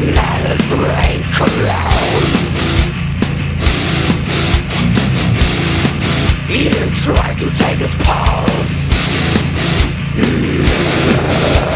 Metal brain clouds You try to take its pulse yeah.